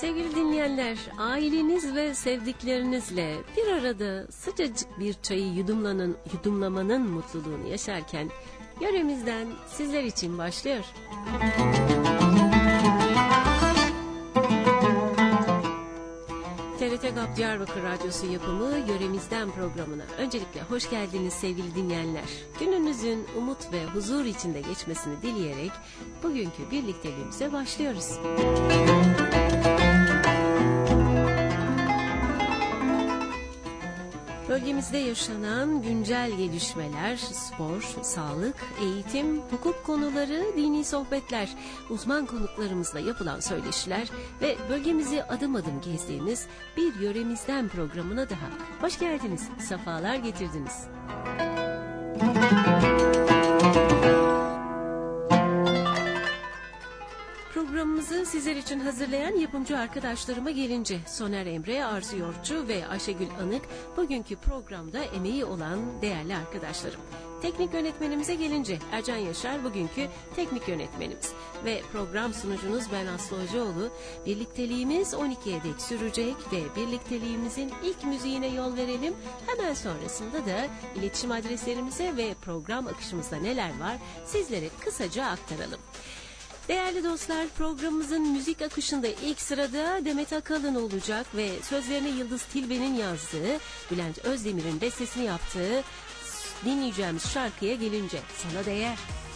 Sevgili dinleyenler, aileniz ve sevdiklerinizle bir arada sıcacık bir çayı yudumlanın, yudumlamanın mutluluğunu yaşarken yöremizden sizler için başlıyor. TRT GAP Diyarbakır Radyosu yapımı Yöremizden programına öncelikle hoş geldiniz sevgili dinleyenler. Gününüzün umut ve huzur içinde geçmesini dileyerek bugünkü birlikteliğimize başlıyoruz. Bölgemizde yaşanan güncel gelişmeler, spor, sağlık, eğitim, hukuk konuları, dini sohbetler, uzman konuklarımızla yapılan söyleşiler ve bölgemizi adım adım gezdiğimiz bir yöremizden programına daha. Hoş geldiniz, sefalar getirdiniz. Programımızı sizler için hazırlayan yapımcı arkadaşlarıma gelince Soner Emre, Arzu Yorçu ve Ayşegül Anık bugünkü programda emeği olan değerli arkadaşlarım. Teknik yönetmenimize gelince Ercan Yaşar bugünkü teknik yönetmenimiz ve program sunucunuz ben Aslı Hocaoğlu. Birlikteliğimiz 12'ye dek sürecek ve birlikteliğimizin ilk müziğine yol verelim. Hemen sonrasında da iletişim adreslerimize ve program akışımızda neler var sizlere kısaca aktaralım. Değerli dostlar programımızın müzik akışında ilk sırada Demet Akalın olacak ve sözlerine Yıldız Tilbe'nin yazdığı, Bülent Özdemir'in bestesini yaptığı dinleyeceğimiz şarkıya gelince sana değer.